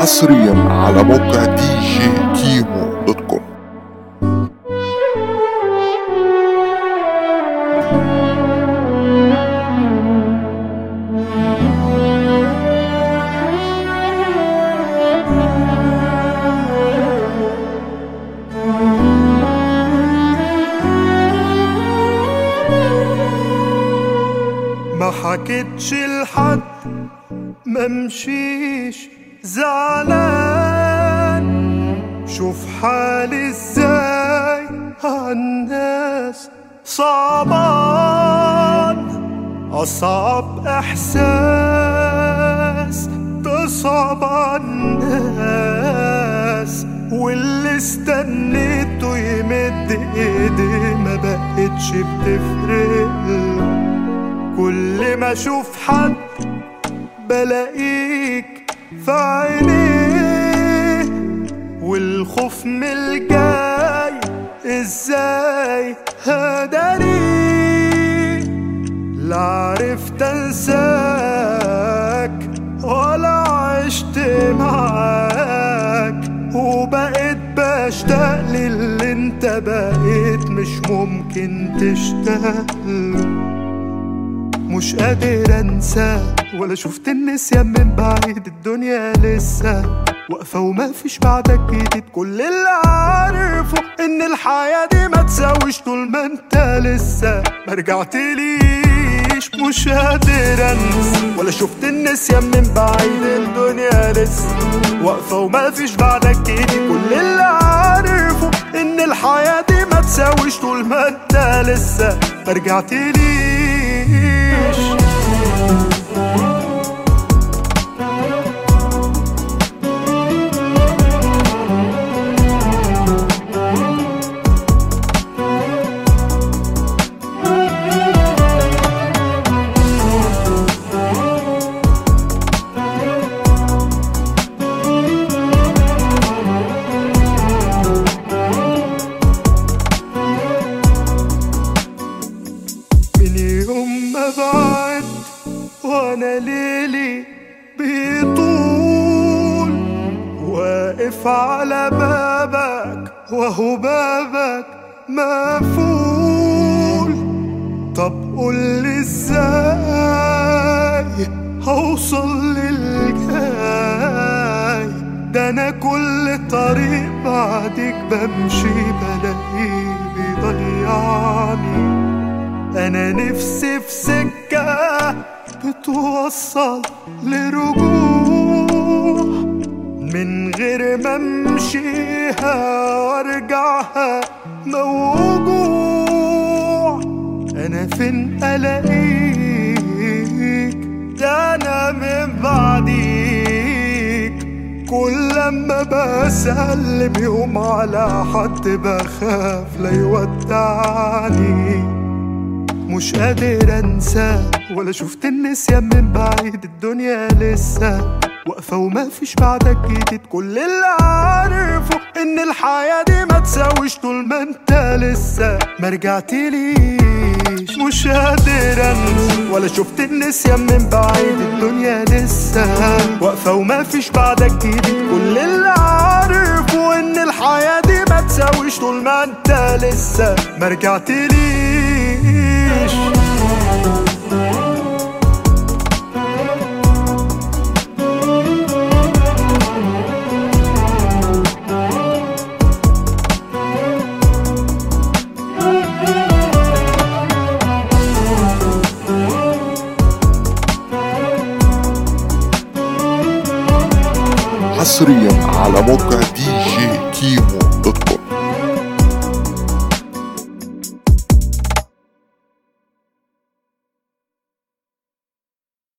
حصريا على موقع دي جي. ما حكيتش لحد ما مشيش زعلان. شوف حالي إزاي عالناس صعبان. أصعب إحساس تصعب عالناس واللي استنيته يمد ايديه ما بقتش بتفرق. كل ما أشوف حد بلاقيك في عينيه. والخوف من الجاي إزاي هداني؟ لا عرفت أنساك ولا عشت معاك. وبقيت بشتاق للي انت بقيت مش ممكن تشتاق له. مش قادر انسى ولا شفت النسيان من بعيد الدنيا لسه واقفة وما فيش بعدك جديد. كل اللي عارفه إن الحياة دي ما تساويش طول ما أنت لسه ما رجعتليش. مش قادر انسى ولا شفت النسيان من بعيد الدنيا لسه واقفة وما فيش بعدك جديد. كل اللي عارفه إن الحياة دي ما تساويش طول ما أنت لسه ما رجعتليش. وأنا ليلي بيطول. واقف على بابك وهو بابك مقفول. طب قولي إزاي هوصل للجاي؟ ده أنا كل طريق بعدك بمشي بلاقيه بيضيعني. أنا نفسي في بتوصل لرجوع. من غير ما امشيها وارجعها موجوع. أنا فين ألاقيك؟ ده أنا من بعديك. كل لما بسلم يوم على حد بخاف لا يودعني. مش قادر انسى ولا شفت النسيان من بعيد الدنيا لسه واقفة وما فيش بعدك جديد. كل اللي عارفه إن الحياة دي ما تساويش طول ما أنت لسه ما رجعتليش. مش قادر أنسى ولا شفت النسيان من بعيد الدنيا لسه واقفة وما فيش بعدك جديد. كل اللي عارفه إن الحياة دي ما تساويش طول ما أنت لسه ما رجعتليش. حصريا على موقع دي جي كيمو